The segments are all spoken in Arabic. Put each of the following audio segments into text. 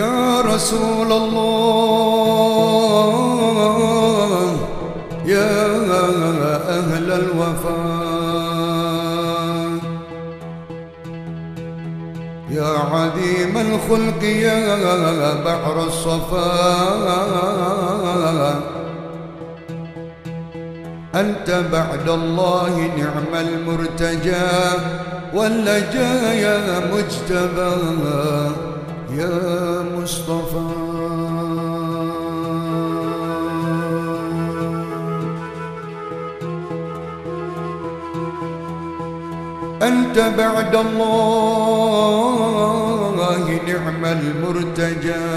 يا رسول الله يا أهل الوفاء. يا عظيم الخلق يا بحر الصفاء. أنت بعد الله نعم المرتجى واللجا يا مجتبى. يا مصطفى. أنت بعد الله نعم المرتجى.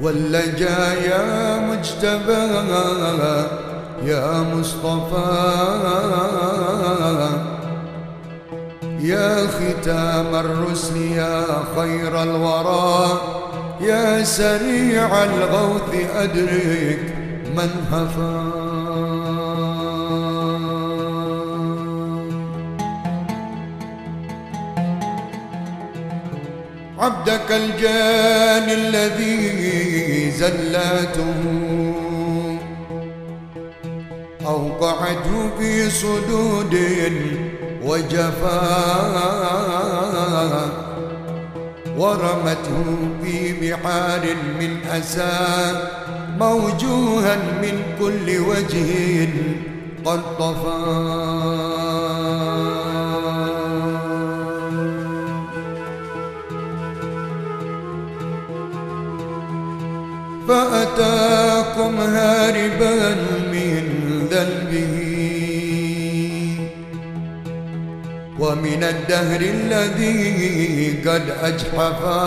واللجا يا مجتبى يا مصطفى. يا ختام الرسل يا خير الورى يا سريع الغوث أدرك من هفى. عبدك الجان الذي زلاته أوقعته في صدود وجفا ورمته في بحار من أسى موجوها من كل وجه قد طفى. فأتاكم هاربا من ذنبه ومن الدهر الذي قد أجحفا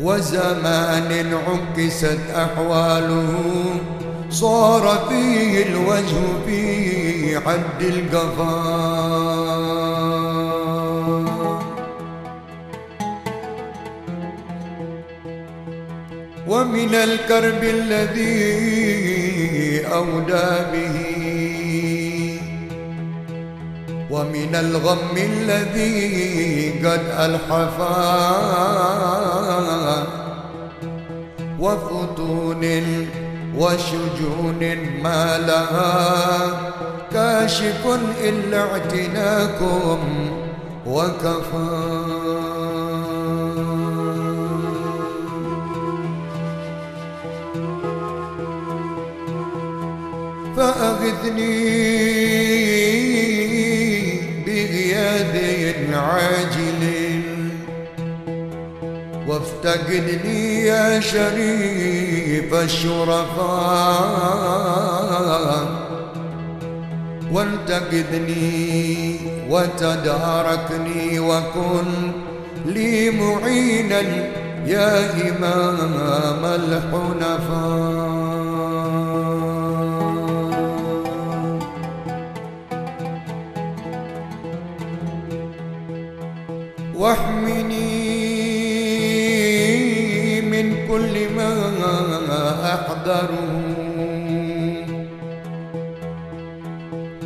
وزمان عكست أحواله صار فيه الوجه في حد القفا. ومن الكرب الذي أودى به ومن الغم الذي قد ألحفا وفتون وشجون ما لها كاشف إلا اعتناكم وكفى فأغثني بغياد عاجل. وافتقدني يا شريف الشرفاء. وانتقدني وتداركني وكن لي معينا يا إمام الحنفاء.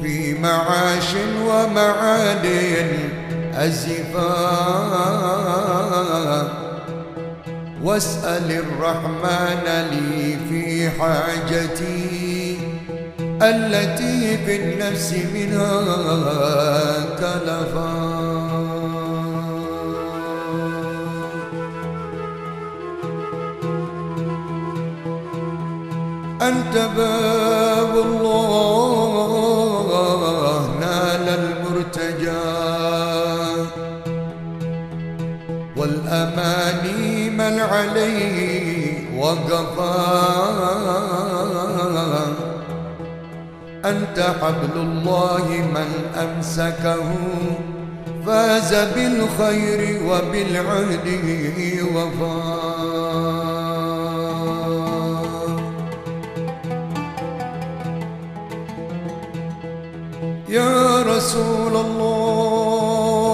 في معاش ومعاد أزفا. واسأل الرحمن لي في حاجتي التي في النفس منها كلفا. أنت باب الله نال المرتجى. والأماني من عليه وقفا. أنت حبل الله من أمسكه فاز بالخير وبالعهد وفا. يا رسول الله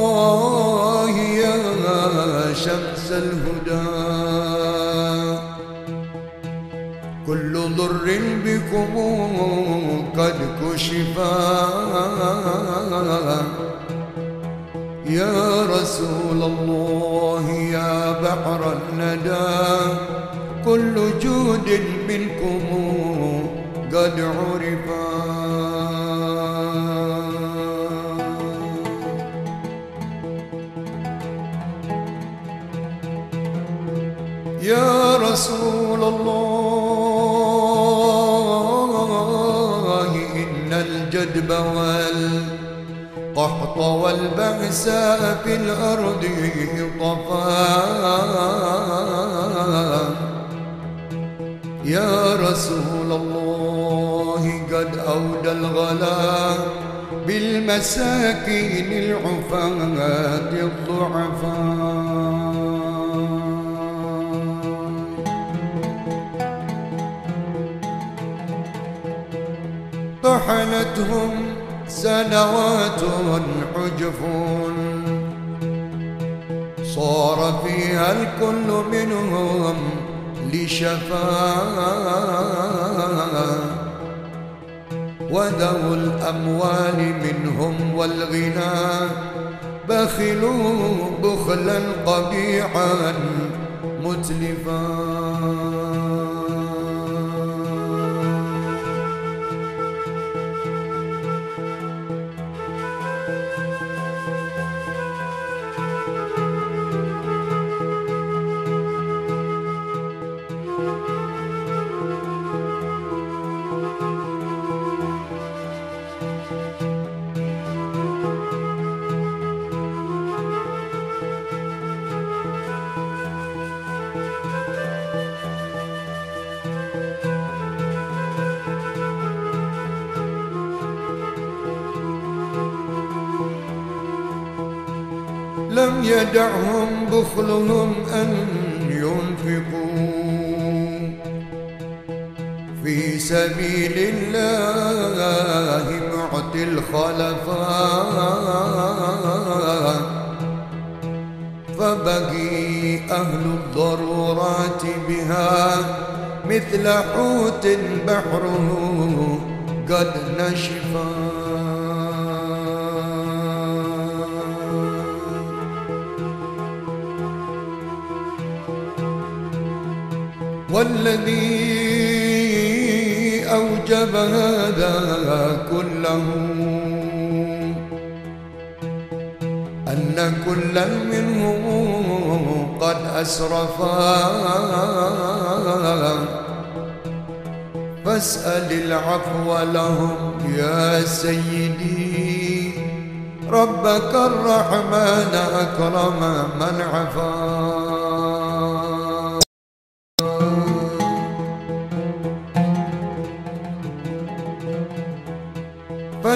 يا شمس الهدى. كل ضر بكم قد كشفا. يا رسول الله يا بحر الندى. كل جود منكم قد عرفا. يا رسول الله إن الجدب والقحط والبأس في الأرض طفا يا رسول الله قد أودى الغلا بالمساكين العفاة الضعفاء. طحنتهم سنوات عجف صار فيها الكل منهم لشفاء. وذو الأموال منهم والغنى. بخلوا بخلا قبيحا متلفا. لم يدعهم بخلهم أن ينفقوا. في سبيل الله معطي الخلفاء. فبقي أهل الضرورات بها مثل حوت بحره قد نشفا. والذي أوجب هذا كله أن كلا منهم قد أسرفا. فاسأل العفو لهم يا سيدي. ربك الرحمن أكرم من عفا.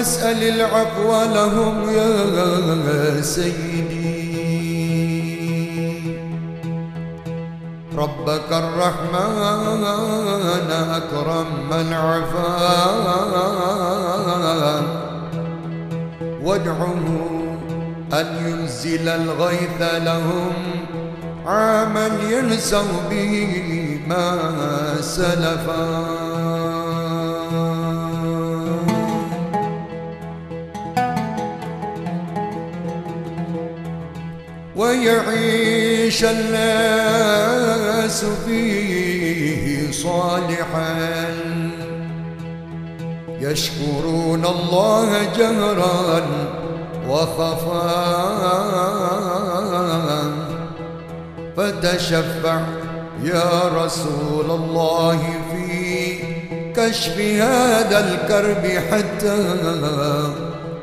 فاسأل العفو لهم يا سيدي. ربك الرحمن أكرم من عفا وادعه أن ينزل الغيث لهم. عاما ينسوا به ما سلفا. ويعيش الناس فيه صالحا. يشكرون الله جهرا وخفا فتشفع يا رسول الله في كشف هذا الكرب حتى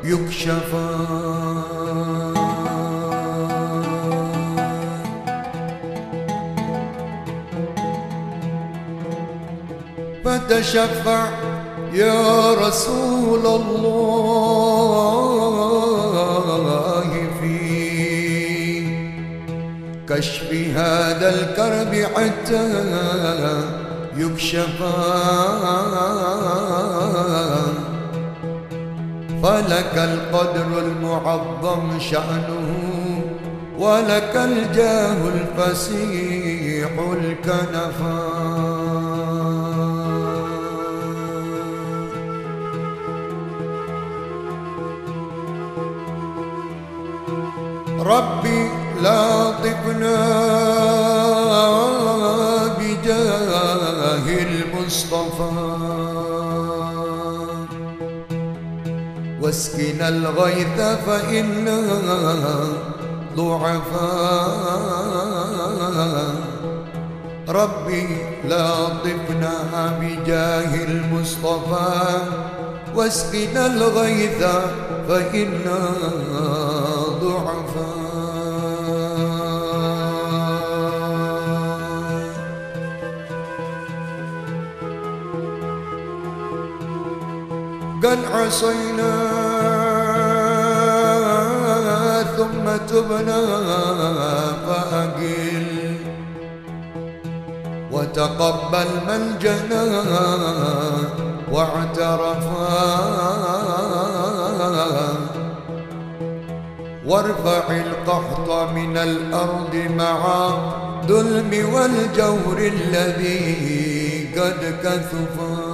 يكشفا فتشفع يا رسول الله في كشف هذا الكرب حتى يكشف. فلك القدر المعظم شأنه ولك الجاه الفسيح الكنفان ربي لا طفنا بجاه المصطفى. واسقنا الغيث فإنا ضعفاء. ربي لا طفنا بجاه المصطفى. واسقنا الغيث فإنا ضعفاء قد عصينا ثم تبنا فأقل. وتقبل من جنى واعترفا. وارفع القحط من الأرض مع ظلم والجور الذي قد كثفا